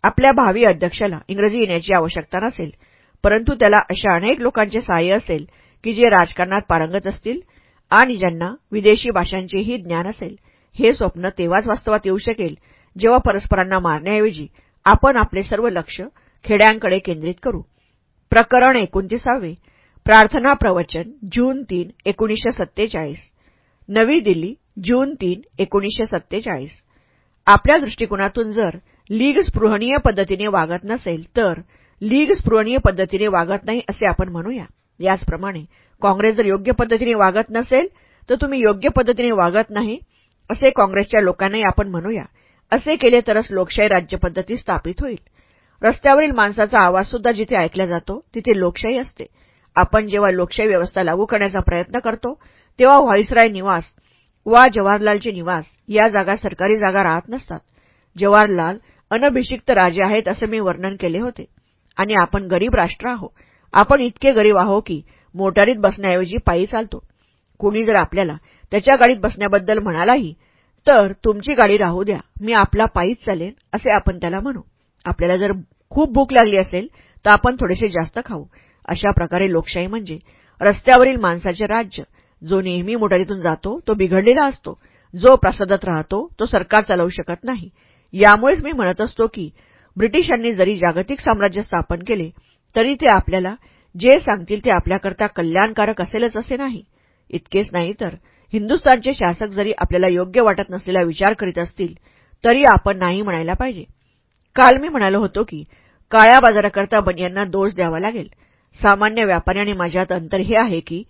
Speaker 1: आपल्या भावी अध्यक्षाला इंग्रजी येण्याची आवश्यकता नसेल परंतु त्याला अशा अनेक लोकांचे सहाय्य असेल की जे राजकारणात पारंगत असतील आणि ज्यांना विदेशी भाषांचेही ज्ञान असेल. हे स्वप्न तेव्हाच वास्तवात येऊ शकेल जेव्हा परस्परांना मारण्याऐवजी आपण आपले सर्व लक्ष खेड्यांकडे केंद्रित करू. प्रकरण एकोणतीसावे. प्रार्थना प्रवचन जून तीन एकोणीसशे सत्तेचाळीस. नवी दिल्ली जून तीन एकोणीसशे सत्तेचाळीस. आपल्या दृष्टिकोनातून जर लीग स्पृहणीय पद्धतीने वागत नसेल तर लीग स्पृहणीय पद्धतीने वागत नाही असे आपण म्हणूया. याचप्रमाणे काँग्रेस जर योग्य पद्धतीने वागत नसेल तर तुम्ही योग्य पद्धतीने वागत नाही असे काँग्रेसच्या लोकांनाही आपण म्हणूया. असे केले तरच लोकशाही राज्यपद्धती स्थापित होईल. रस्त्यावरील माणसाचा आवाजसुद्धा जिथे ऐकला जातो तिथे लोकशाही असते. आपण जेव्हा लोकशाही व्यवस्था लागू करण्याचा प्रयत्न करतो तेव्हा व्हाईसराय निवास वा जवाहरलालचे निवास या जागा सरकारी जागा राहत नसतात. जवाहरलाल अनभिषिक्त राजे आहेत असे मी वर्णन केले होते. आणि आपण गरीब राष्ट्र आहो आपण इतके गरीब आहो की मोटारीत बसण्याऐवजी पायी चालतो. कुणी जर आपल्याला त्याच्या गाडीत बसण्याबद्दल म्हणालाही तर तुमची गाडी राहू द्या. मी आपला पायीच चालेन असे आपण त्याला म्हणू. आपल्याला जर खूप भूक लागली असेल तर आपण थोडेसे जास्त खाऊ. अशा प्रकारे लोकशाही म्हणजे रस्त्यावरील माणसाचे राज्य. जो नेहमी मोटारीतून जातो तो बिघडलेला असतो. जो प्रसादात राहतो तो सरकार चालवू शकत नाही. यामुळेच मी म्हणत असतो की ब्रिटिशांनी जरी जागतिक साम्राज्य स्थापन केले तरी ते आपल्याला जे सांगतील ते आपल्याकरता कल्याणकारक असेलच असे नाही. इतकेच नाही तर हिंदुस्थानचे शासक जरी आपल्याला योग्य वाटत नसलेला विचार करीत असतील तरी आपण नाही म्हणायला पाहिजे. काल मी म्हणालो होतो की काळ्या बाजाराकरता बनियांना दोष द्यावा लागेल. सामान्य व्यापारी आणि माझ्यात अंतर हे आहे की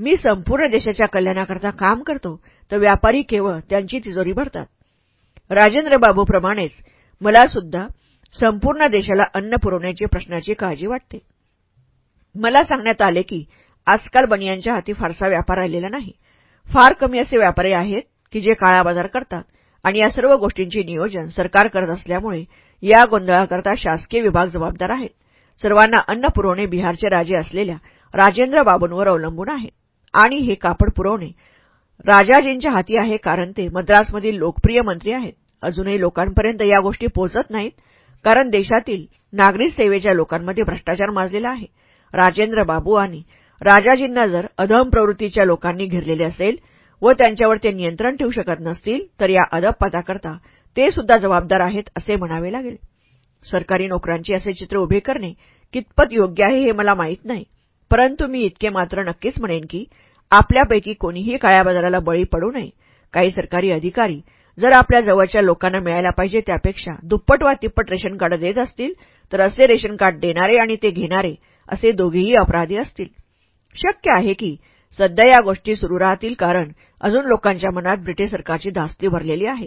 Speaker 1: मी संपूर्ण देशाच्या कल्याणाकरता काम करतो तर व्यापारी केवळ त्यांची तिजोरी भरतात. राजेंद्र बाबूप्रमाणेच मला सुद्धा संपूर्ण देशाला अन्न पुरवण्याची प्रश्नाची काळजी वाटते. मला सांगण्यात आले की आजकाल बनियांच्या हाती फारसा व्यापार राहिलेला नाही. फार कमी असे व्यापारी आहेत की जे काळा बाजार करतात. आणि या सर्व गोष्टींचे नियोजन सरकार करत असल्यामुळे या गोंधळाकरता शासकीय विभाग जबाबदार आहेत. सर्वांना अन्न पुरवणे बिहारचे राजे असलेल्या राजेंद्र बाबूंवर अवलंबून आहे. आणि हे कापड पुरवणे राजाजींच्या हाती आहे कारण ते मद्रासमधील लोकप्रिय मंत्री आहेत. अजूनही लोकांपर्यंत या गोष्टी पोहोचत नाहीत कारण देशातील नागरी सेवेच्या लोकांमध्ये भ्रष्टाचार माजलेला आहे. राजेंद्र बाबू आणि राजाजींना जर अधम प्रवृत्तीच्या लोकांनी घेरलेले असेल व त्यांच्यावर ते नियंत्रण ठेवू शकत नसतील तर या अदबपदाकरता ते सुद्धा जबाबदार आहेत असे म्हणावे लागेल. सरकारी नोकरांची असे चित्र उभे करणे कितपत योग्य आहे हे मला माहीत नाही परंतु मी इतके मात्र नक्कीच म्हणेन की आपल्यापैकी कोणीही काळ्या बाजाराला बळी पडू नये. काही सरकारी अधिकारी जर आपल्या जवळच्या लोकांना मिळायला पाहिजे त्यापेक्षा दुप्पट वा तिप्पट रेशन कार्ड देत असतील तर असे रेशन कार्ड देणारे आणि ते घेणारे असे दोघेही अपराधी असतील. शक्य आहे की सध्या या गोष्टी सुरू राहतील कारण अजून लोकांच्या मनात ब्रिटिश सरकारची धास्ती भरलेली आहे.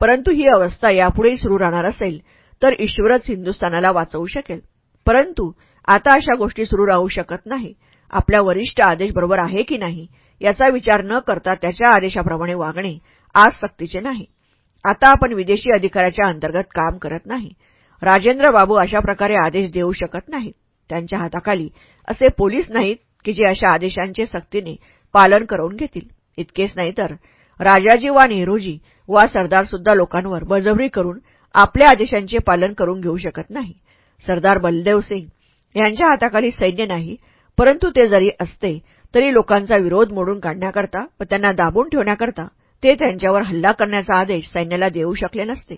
Speaker 1: परंतु ही अवस्था यापुढेही सुरू राहणार असेल तर ईश्वरच हिंदुस्थानाला वाचवू शकेल. परंतु आता अशा गोष्टी सुरू राहू शकत नाही. आपल्या वरिष्ठ आदेश बरोबर आहे की नाही याचा विचार न करता त्याच्या आदेशाप्रमाणे वागणे आज सक्तीचे नाही. आता आपण विदेशी अधिकाऱ्याच्या अंतर्गत काम करत नाही. राजेंद्र बाबू अशा प्रकारे आदेश देऊ शकत नाही. त्यांच्या हाताखाली असे पोलीस नाहीत की जे अशा आदेशांचे सक्तीने पालन करून घेतील. इतकेच नाही तर राजाजी वा नेहरूजी वा सरदारसुद्धा लोकांवर बळजबरी करून आपल्या आदेशांचे पालन करून घेऊ शकत नाही. सरदार बलदेव सिंग यांच्या हाताखाली सैन्य नाही परंतु ते जरी असते तरी लोकांचा विरोध मोडून काढण्याकरता व त्यांना दाबून ठेवण्याकरता ते त्यांच्यावर हल्ला करण्याचा आदेश सैन्याला देऊ शकले नसते.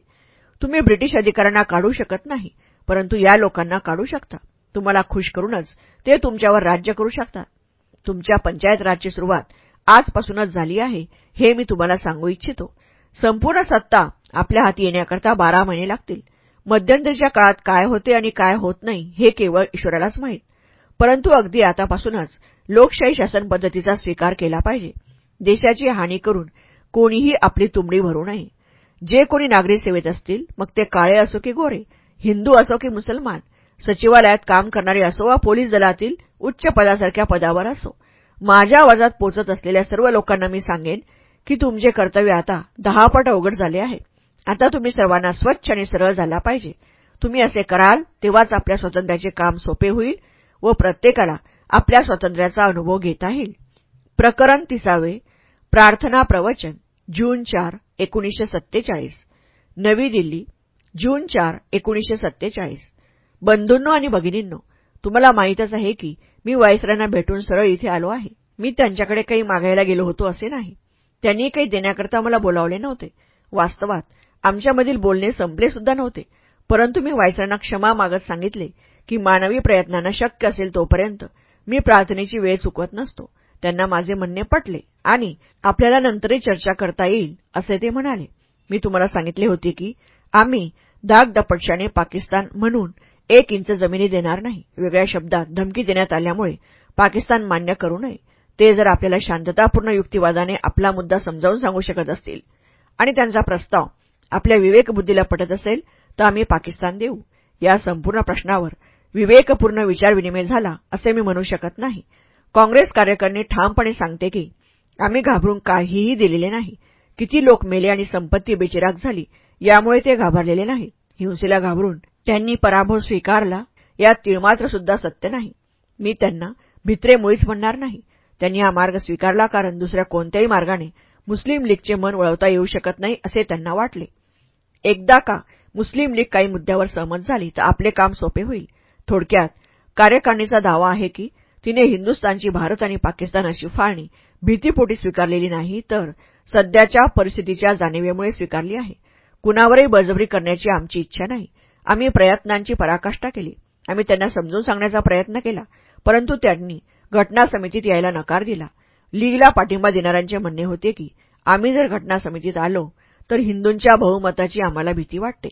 Speaker 1: तुम्ही ब्रिटिश अधिकाऱ्यांना काढू शकत नाही परंतु या लोकांना काढू शकता. तुम्हाला खुश करूनच ते तुमच्यावर राज्य करू शकतात. तुमच्या पंचायत राजची सुरुवात आजपासूनच झाली आहे हे मी तुम्हाला सांगू इच्छितो. संपूर्ण सत्ता आपल्या हाती येण्याकरता बारा महिने लागतील. मध्यंतरीच्या काळात काय होते आणि काय होत नाही हे केवळ ईश्वरालाच माहीत. परंतु अगदी आतापासूनच लोकशाही शासन पद्धतीचा स्वीकार केला पाहिजे. देशाची हानी करून कोणीही आपली तुंबडी भरू नये. जे कोणी नागरी सेवेत असतील मग ते काळे असो की गोरे हिंदू असो की मुसलमान सचिवालयात काम करणारे असो वा पोलीस दलातील उच्च पदासारख्या पदावर असो. माझ्या आवाजात पोचत असलेल्या सर्व लोकांना मी सांगेन की तुमचे कर्तव्य आता दहापट अवघड झाले आहे. आता तुम्ही सर्वांना स्वच्छ आणि सरळ झाला पाहिजे. तुम्ही असे कराल तेव्हाच आपल्या स्वातंत्र्याचे काम सोपे होईल व प्रत्येकाला आपल्या स्वातंत्र्याचा अनुभव घेता येईल. प्रकरण तिसावे. प्रार्थना प्रवचन. जून चार एकोणीसशे सत्तेचाळीस. नवी दिल्ली. जून चार एकोणीसशे सत्तेचाळीस. बंधूंनो आणि भगिनींनो तुम्हाला माहीतच आहे की मी वायसरांना भेटून सरळ इथे आलो आहे. मी त्यांच्याकडे काही मागायला गेलो होतो असे नाही. त्यांनी काही देण्याकरता मला बोलावले नव्हते. वास्तवात आमच्यामधील बोलणे संपले सुद्धा नव्हते. परंतु मी वायसरांना क्षमा मागत सांगितले की मानवी प्रयत्नांना शक्य असेल तोपर्यंत मी प्रार्थनेची वेळ चुकवत नसतो. त्यांना माझे म्हणणे पटले आणि आपल्याला नंतरही चर्चा करता येईल असे ते म्हणाले. मी तुम्हाला सांगितले होते की आम्ही दागदपटशाने पाकिस्तान म्हणून एक इंच जमिनी देणार नाही. वेगळ्या शब्दात धमकी देण्यात आल्यामुळे पाकिस्तान मान्य करू नये. ते जर आपल्याला शांततापूर्ण युक्तिवादाने आपला मुद्दा समजावून सांगू शकत असतील आणि त्यांचा प्रस्ताव आपल्या विवेकबुद्धीला पटत असेल तर आम्ही पाकिस्तान देऊ. या संपूर्ण प्रश्नावर विवेकपूर्ण विचारविनिमय झाला असे मी म्हणू शकत नाही. काँग्रेस कार्यकर्णी ठामपणे सांगते की आम्ही घाबरून काहीही दिलेले नाही. किती लोक मेले आणि संपत्ती बेचिराग झाली यामुळे ते घाबरलेले नाहीत हिंसेला घाबरून त्यांनी पराभव स्वीकारला यात तिळमात्र सुद्धा सत्य नाही. मी त्यांना भित्रे मुळीच म्हणणार नाही. त्यांनी हा मार्ग स्वीकारला कारण दुसऱ्या कोणत्याही मार्गाने मुस्लिम लीगचे मन वळवता येऊ शकत नाही असे त्यांना वाटले. एकदा का मुस्लिम लीग काही मुद्द्यावर सहमत झाली तर आपले काम सोपे होईल. थोडक्यात कार्यकारिणीचा दावा आहे की तिने हिंदुस्थानची भारत आणि पाकिस्तान अशी फाळणी भीतीपोटी स्वीकारलेली नाही तर सध्याच्या परिस्थितीच्या जाणीवेमुळे स्वीकारली आहे. कुणावरही बळजबरी करण्याची आमची इच्छा नाही. आम्ही प्रयत्नांची पराकाष्ठा केली. आम्ही त्यांना समजून सांगण्याचा प्रयत्न केला. परंतु त्यांनी घटना समितीत यायला नकार दिला. लीगला पाठिंबा देणाऱ्यांचे म्हणणे होते की आम्ही जर घटना समितीत आलो तर हिंदूंच्या बहुमताची आम्हाला भीती वाटते.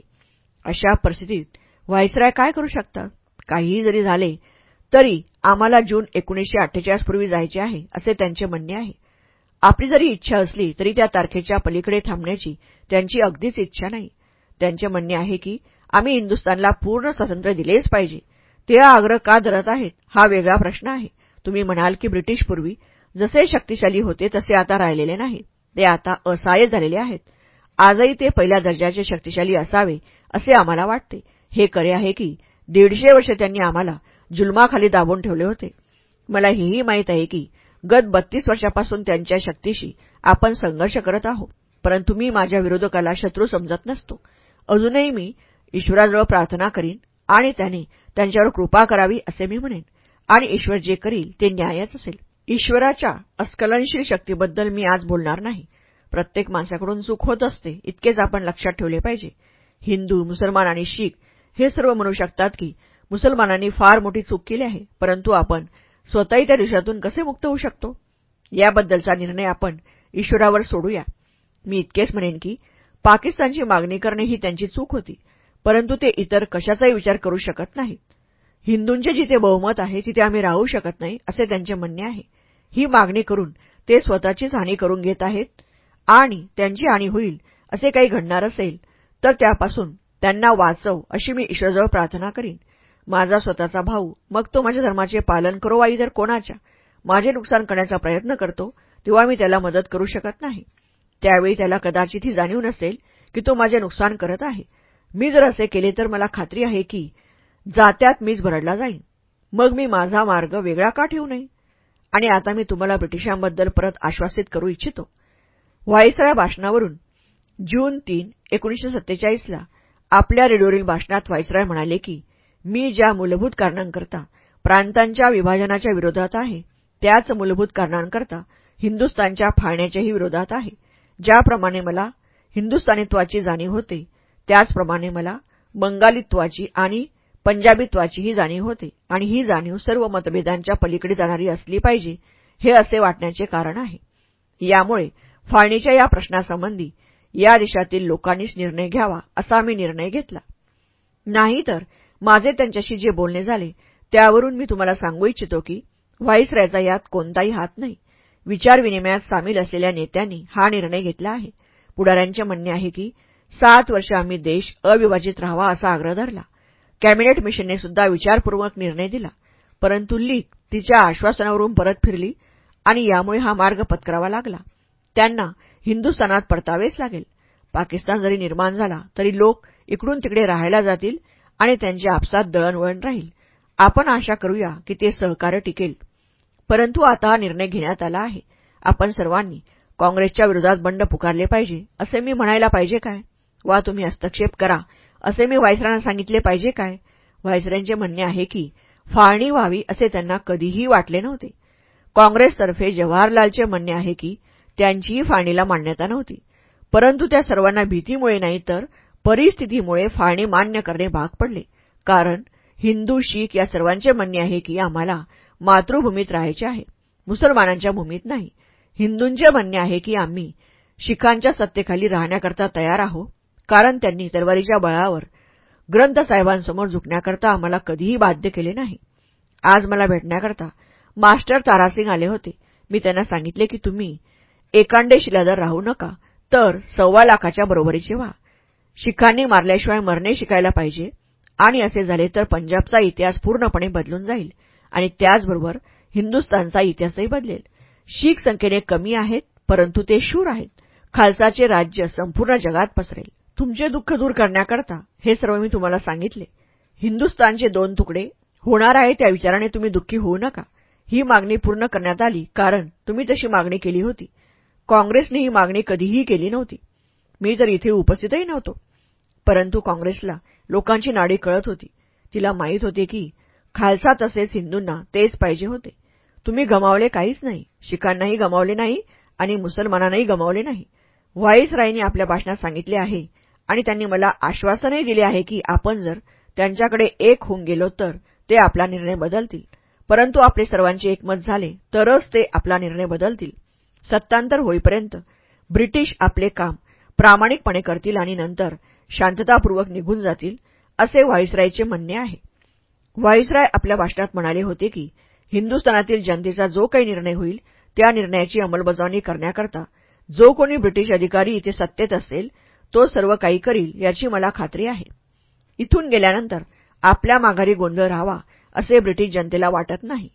Speaker 1: अशा परिस्थितीत व्हायसराय काय करू शकतात? काहीही जरी झाले तरी आम्हाला जून एकोणीसशे अठ्ठेचाळीस पूर्वी जायचे आहे असे त्यांचे म्हणणे आहे. आपली जरी इच्छा असली तरी त्या तारखेच्या पलीकडे थांबण्याची त्यांची अगदीच इच्छा नाही. त्यांचे म्हणणे आहे की आम्ही हिंदुस्थानला पूर्ण स्वातंत्र्य दिलेच पाहिजे. ते आग्रह का धरत आहेत? हा वेगळा प्रश्न आहे. तुम्ही म्हणाल की ब्रिटिशपूर्वी जसे शक्तिशाली होते तसे आता राहिलेले नाही. ते आता असहाय्य झालेले आहेत. आजही ते पहिल्या दर्जाचे शक्तिशाली असावे असे आम्हाला वाटते. हे खरे आहे की दीडशे वर्ष त्यांनी आम्हाला जुलमाखाली दाबून ठेवले होते. मला हेही माहीत आहे की गत बत्तीस वर्षापासून त्यांच्या शक्तीशी आपण संघर्ष करत आहोत. परंतु मी माझ्या विरोधकाला शत्रू समजत नसतो. अजूनही मी ईश्वराजवळ प्रार्थना करीन आणि त्याने त्यांच्यावर कृपा करावी असे मी म्हणेन. आणि ईश्वर जे करील ते न्यायच असेल. ईश्वराच्या अस्खलनशील शक्तीबद्दल मी आज बोलणार नाही. प्रत्येक माणसाकडून चूक होत असते इतकेच आपण लक्षात ठेवले पाहिजे. हिंदू मुसलमान आणि शीख हे सर्व म्हणू शकतात की मुसलमानांनी फार मोठी चूक केली आहे परंतु आपण स्वतःही त्या दिवसातून कसे मुक्त होऊ शकतो? याबद्दलचा निर्णय आपण ईश्वरावर सोडूया. मी इतकेच म्हणेन की पाकिस्तानची मागणी करणे ही त्यांची चूक होती. परंतु ते इतर कशाचाही विचार करू शकत नाहीत. हिंदूंचे जिथे बहुमत आहे तिथे आम्ही राहू शकत नाही असे त्यांचे म्हणणे आहे. ही मागणी करून ते स्वतःचीच हानी करून घेत आहेत आणि त्यांची हानी होईल असे काही घडणार असेल तर त्यापासून त्यांना वाचव अशी मी ईश्वरजवळ प्रार्थना करीन. माझा स्वतःचा भाऊ मग तो माझ्या धर्माचे पालन करो वा इतर कोणाच्या माझे नुकसान करण्याचा प्रयत्न करतो तेव्हा मी त्याला मदत करू शकत नाही. त्यावेळी त्याला कदाचित ही जाणीव नसेल की तो माझे नुकसान करत आहे. मी जर असे केले तर मला खात्री आहे की जात्यात मीच भरडला जाईन. मग मी माझा मार्ग वेगळा का ठेवू नये? आणि आता मी तुम्हाला ब्रिटिशांबद्दल परत आश्वासित करू इच्छितो. व्हाईसराय भाषणावरून जून तीन एकोणीसशे सत्तेचाळीसला आपल्या रेडिओवरील भाषणात व्हाईसराय म्हणाले की मी ज्या मूलभूत कारणांकरता प्रांतांच्या विभाजनाच्या विरोधात आहे त्याच मूलभूत कारणांकरता हिंदुस्तानच्या फाळण्याच्याही विरोधात आहे. ज्याप्रमाणे मला हिंदुस्थानित्वाची जाणीव होते त्याचप्रमाणे मला बंगालीत्वाची आणि पंजाबीत्वाचीही जाणीव होते आणि ही जाणीव सर्व मतभेदांच्या पलीकडे जाणारी असली पाहिजे हे असे वाटण्याचे कारण आहे. यामुळे फाळणीच्या या प्रश्नासंबंधी या देशातील लोकांनीच निर्णय घ्यावा असा मी निर्णय घेतला. नाहीतर माझे त्यांच्याशी जे बोलणे झाले त्यावरून मी तुम्हाला सांगू इच्छितो की व्हाईसरायचा यात कोणताही हात नाही. विचारविनिमयात सामील असलेल्या नेत्यांनी हा निर्णय घेतला आहे. पुढाऱ्यांचे म्हणणे आहे की सात वर्ष आम्ही देश अविभाजित राहावा असा आग्रह धरला. कॅबिनेट मिशनने सुद्धा विचारपूर्वक निर्णय दिला. परंतु लीग तिच्या आश्वासनावरून परत फिरली आणि यामुळे हा मार्ग पत्करावा लागला. त्यांना हिंदुस्थानात परतावेच लागेल. पाकिस्तान जरी निर्माण झाला तरी लोक इकडून तिकडे राहायला जातील आणि त्यांचे आपसात दळणवळण राहील. आपण आशा करूया की ते सहकार्य टिकेल. परंतु आता हा निर्णय घेण्यात आला आहे. आपण सर्वांनी काँग्रेसच्या विरोधात बंड पुकारले पाहिजे असे मी म्हणायला पाहिजे काय? वा तुम्ही हस्तक्षेप करा. असे मी व्हायसरांना सांगितले पाहिजे काय? व्हायसरांचे म्हणणे आहे की फाळणी व्हावी असे त्यांना कधीही वाटले नव्हते. काँग्रेसतर्फे जवाहरलालचे म्हणणे आहे की त्यांचीही फाळणीला मान्यता नव्हती. परंतु त्या सर्वांना भीतीमुळे नाही तर परिस्थितीमुळे फाळणी मान्य करणे भाग पडले. कारण हिंदू शीख या सर्वांचे म्हणणे आहे की आम्हाला मातृभूमीत राहायचे आहे. मुसलमानांच्या भूमीत नाही. हिंदूंचे म्हणणे आहे की आम्ही शिखांच्या सत्तेखाली राहण्याकरता तयार आहोत. कारण त्यांनी तलवारीच्या बळावर ग्रंथसाहेबांसमोर झुकण्याकरता आम्हाला कधीही बाध्य केले नाही. आज मला भेटण्याकरता मास्टर तारासिंग आले होते. मी त्यांना सांगितले की तुम्ही एकांडे शिलादर राहू नका तर सव्वा लाखाच्या बरोबरीचे व्हा. शिखांनी मारल्याशिवाय मरणे शिकायला पाहिजे. आणि असे झाले तर पंजाबचा इतिहास पूर्णपणे बदलून जाईल आणि त्याचबरोबर हिंदुस्थानचा इतिहासही बदलेल. शीख संख्येने कमी आहेत परंतु ते शूर आहेत. खालसाचे राज्य संपूर्ण जगात पसरेल. तुमचे दुःख दूर करण्याकरता हे सर्व मी तुम्हाला सांगितले. हिंदुस्तानचे दोन तुकडे होणार आहे त्या विचाराने तुम्ही दुःखी होऊ नका. ही मागणी पूर्ण करण्यात आली कारण तुम्ही तशी मागणी केली होती. काँग्रेसने ही मागणी कधीही केली नव्हती. मी तर इथे उपस्थितही नव्हतो. परंतु काँग्रेसला लोकांची नाडी कळत होती. तिला माहीत होते की खालसा तसेच हिंदूंना तेच पाहिजे होते. तुम्ही गमावले काहीच नाही. शिखांनाही गमावले नाही आणि मुसलमानांनाही गमावले नाही. व्हाईसरायने आपल्या भाषणात सांगितले आहे आणि त्यांनी मला आश्वासनही दिले आहे की आपण जर त्यांच्याकडे एक होऊन गेलो तर ते आपला निर्णय बदलतील. परंतु आपले सर्वांचे एकमत झाले तरच ते आपला निर्णय बदलतील. सत्तांतर होईपर्यंत ब्रिटिश आपले काम प्रामाणिकपणे करतील आणि नंतर शांततापूर्वक निघून जातील असे व्हाईसरायचे म्हणणे आहे. व्हाईसराय आपल्या भाषणात म्हणाले होते की हिंदुस्थानातील जनतेचा जो काही निर्णय होईल त्या निर्णयाची अंमलबजावणी करण्याकरता जो कोणी ब्रिटिश अधिकारी इथे सत्तेत असेल तो सर्व काही करील याची मला खात्री आहे. इथून गेल्यानंतर आपल्या माघारी गोंधळ राहावा असे ब्रिटिश जनतेला वाटत नाही.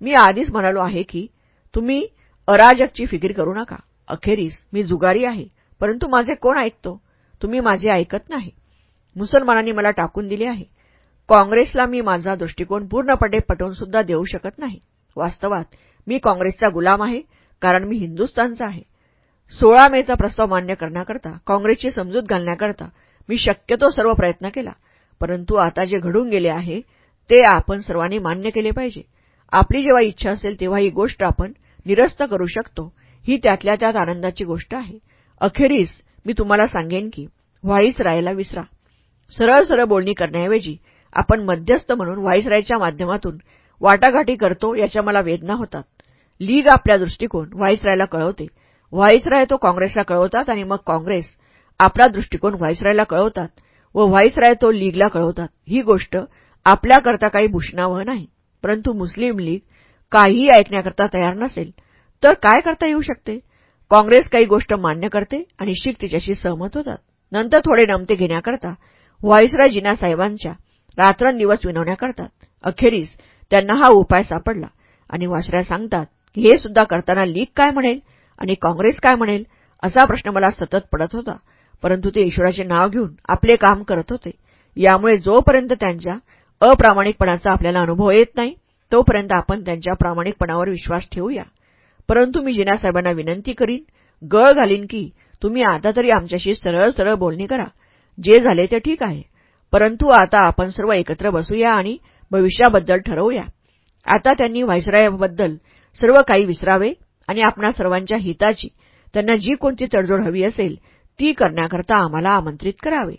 Speaker 1: मी आधीच म्हणालो आहे की तुम्ही अराजकची फिकीर करू नका. अखेरीस मी जुगारी आहे परंतु माझे कोण ऐकतो? तुम्ही माझे ऐकत नाही. मुसलमानांनी मला टाकून दिले आहे. काँग्रेसला मी माझा दृष्टिकोन पूर्णपणे पटवून सुद्धा देऊ शकत नाही. वास्तवात मी काँग्रेसचा गुलाम आहे कारण मी हिंदुस्थानचा आहे. सोळा मेचा प्रस्ताव मान्य करण्याकरता काँग्रेसची समजूत घालण्याकरता मी शक्यतो सर्व प्रयत्न केला. परंतु आता जे घडून गेले आहे ते आपण सर्वांनी मान्य केले पाहिजे. आपली जेव्हा इच्छा असेल तेव्हा ही गोष्ट आपण निरस्त करू शकतो. ही त्यातल्या त्यात आनंदाची गोष्ट आहे. अखेरीस मी तुम्हाला सांगेन की व्हाईसरायला विसरा. सरळ सरळ बोलणी करण्याऐवजी आपण मध्यस्थ म्हणून व्हाईसरायच्या माध्यमातून वाटाघाटी करतो याच्या मला वेदना होतात. लीग आपल्या दृष्टिकोन व्हाईसरायला कळवते. व्हाईसराय तो काँग्रेसला कळवतात आणि मग काँग्रेस आपला दृष्टिकोन व्हाईसरायला कळवतात व व्हाईसराय तो लीगला कळवतात. ही गोष्ट आपल्याकरता काही भूषणावह नाही. परंतु मुस्लिम लीग काहीही ऐकण्याकरता तयार नसेल तर काय करता येऊ शकते? काँग्रेस काही गोष्ट मान्य करते आणि शीख तिच्याशी सहमत होतात. नंतर थोडे नमते घेण्याकरता व्हाईसराय जिना साहेबांच्या रात्रंदिवस विनवण्याकरतात अखेरीस त्यांना हा उपाय सापडला आणि वासराय सांगतात की हे सुद्धा करताना लीग काय म्हणेल? आणि काँग्रेस काय म्हणेल असा प्रश्न मला सतत पडत होता. परंतु ते ईश्वराचे नाव घेऊन आपले काम करत होते. यामुळे जोपर्यंत त्यांच्या अप्रामाणिकपणाचा आपल्याला अनुभव येत नाही तोपर्यंत आपण त्यांच्या प्रामाणिकपणावर विश्वास ठेवूया. परंतु मी जिनासाहेबांना विनंती करीन गळ घालीन की तुम्ही आता तरी आमच्याशी सरळ सरळ बोलणी करा. जे झाले ते ठीक आहे. परंतु आता आपण सर्व एकत्र बसूया आणि भविष्याबद्दल ठरवूया. आता त्यांनी व्हायसरायाबद्दल सर्व काही विसरावे आणि आपणा सर्वांच्या हिताची त्यांना जी कोणती तडजोड हवी असेल ती करण्याकरता आम्हाला आमंत्रित करावे.